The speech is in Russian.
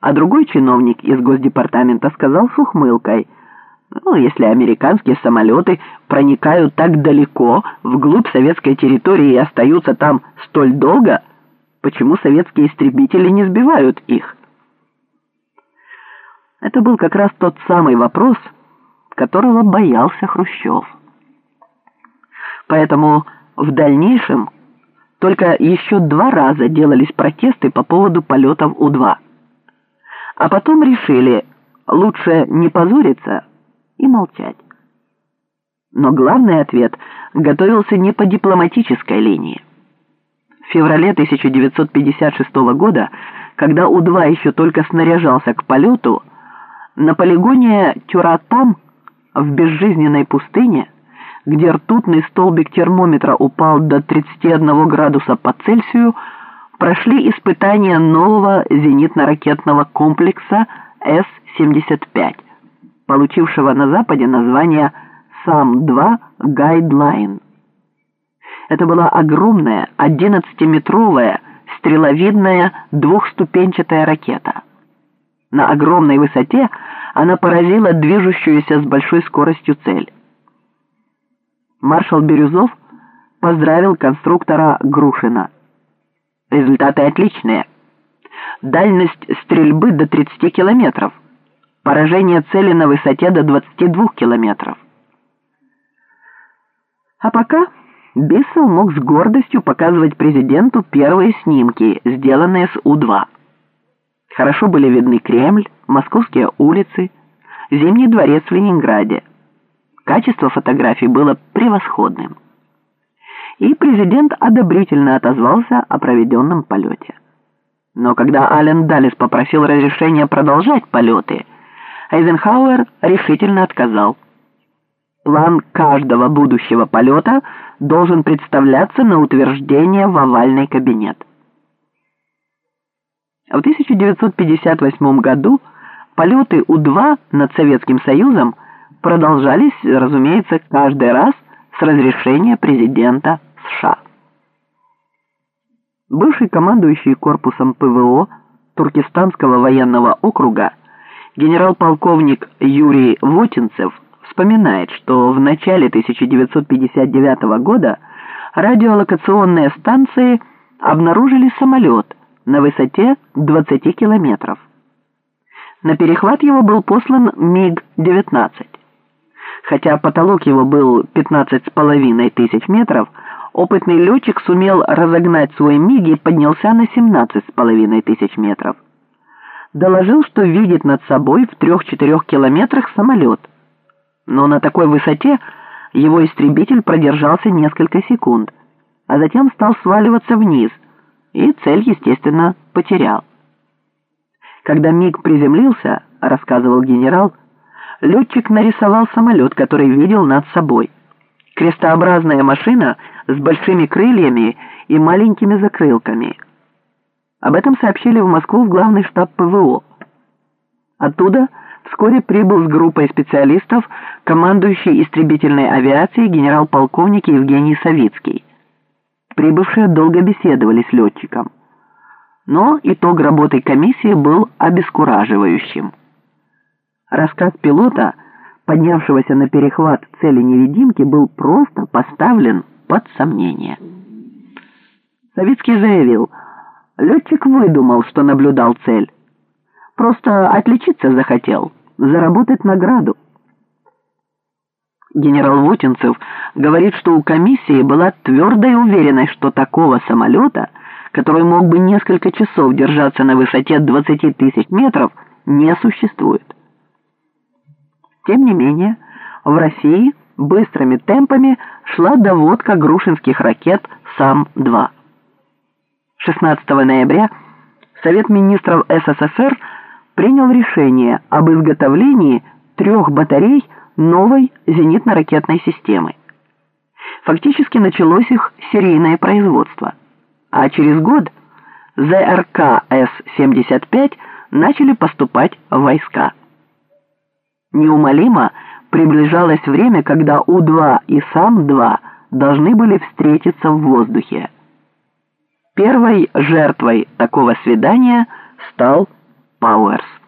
А другой чиновник из Госдепартамента сказал с ухмылкой, ну, если американские самолеты проникают так далеко, вглубь советской территории и остаются там столь долго, почему советские истребители не сбивают их? Это был как раз тот самый вопрос, которого боялся Хрущев. Поэтому в дальнейшем только еще два раза делались протесты по поводу полетов У-2. А потом решили, лучше не позориться и молчать. Но главный ответ готовился не по дипломатической линии. В феврале 1956 года, когда У-2 еще только снаряжался к полету, на полигоне Тюратам в безжизненной пустыне, где ртутный столбик термометра упал до 31 градуса по Цельсию, прошли испытания нового зенитно-ракетного комплекса С-75, получившего на Западе название САМ-2 «Гайдлайн». Это была огромная 11-метровая стреловидная двухступенчатая ракета. На огромной высоте она поразила движущуюся с большой скоростью цель. Маршал Бирюзов поздравил конструктора Грушина. Результаты отличные. Дальность стрельбы до 30 километров. Поражение цели на высоте до 22 километров. А пока Биссел мог с гордостью показывать президенту первые снимки, сделанные с У-2. Хорошо были видны Кремль, московские улицы, Зимний дворец в Ленинграде. Качество фотографий было превосходным. И президент одобрительно отозвался о проведенном полете. Но когда Ален Даллес попросил разрешения продолжать полеты, Эйзенхауэр решительно отказал. План каждого будущего полета должен представляться на утверждение в овальный кабинет. В 1958 году полеты У-2 над Советским Союзом продолжались, разумеется, каждый раз с разрешения президента США. Бывший командующий корпусом ПВО Туркестанского военного округа генерал-полковник Юрий Вотинцев вспоминает, что в начале 1959 года радиолокационные станции обнаружили самолет на высоте 20 километров. На перехват его был послан МиГ-19. Хотя потолок его был 15,5 тысяч метров, опытный летчик сумел разогнать свой МиГ и поднялся на 17,5 тысяч метров. Доложил, что видит над собой в 3-4 километрах самолет. Но на такой высоте его истребитель продержался несколько секунд, а затем стал сваливаться вниз – и цель, естественно, потерял. Когда МиГ приземлился, рассказывал генерал, летчик нарисовал самолет, который видел над собой. Крестообразная машина с большими крыльями и маленькими закрылками. Об этом сообщили в Москву в главный штаб ПВО. Оттуда вскоре прибыл с группой специалистов командующий истребительной авиацией генерал-полковник Евгений Савицкий. Прибывшие долго беседовали с летчиком. Но итог работы комиссии был обескураживающим. Рассказ пилота, поднявшегося на перехват цели невидимки, был просто поставлен под сомнение. Савицкий заявил, летчик выдумал, что наблюдал цель. Просто отличиться захотел, заработать награду. Генерал Вотинцев говорит, что у комиссии была твердая уверенность, что такого самолета, который мог бы несколько часов держаться на высоте 20 тысяч метров, не существует. Тем не менее, в России быстрыми темпами шла доводка грушинских ракет САМ-2. 16 ноября Совет министров СССР принял решение об изготовлении трех батарей новой зенитно-ракетной системы. Фактически началось их серийное производство, а через год ЗРК С-75 начали поступать в войска. Неумолимо приближалось время, когда У-2 и САМ-2 должны были встретиться в воздухе. Первой жертвой такого свидания стал Пауэрс.